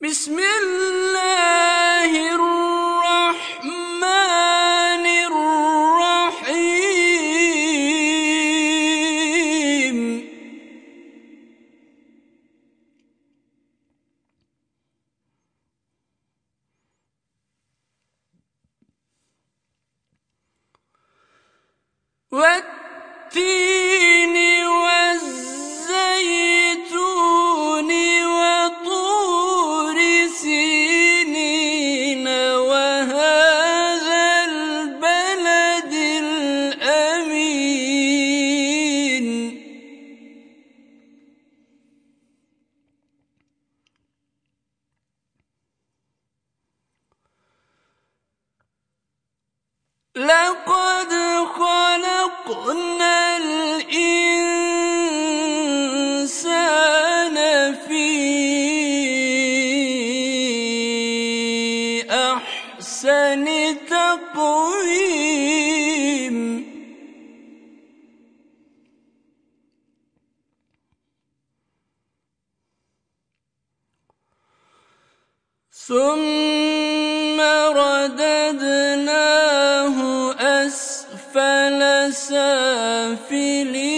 بسم الله الرحمن الرحيم. والتين أحسن تقويم ثم رددناه أسفل سافلين.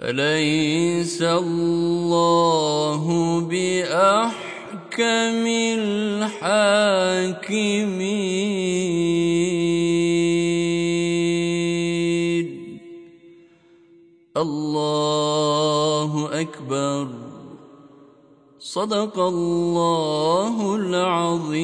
أليس الله بأحكم الحاكمين؟ الله أكبر. صدق الله العظيم.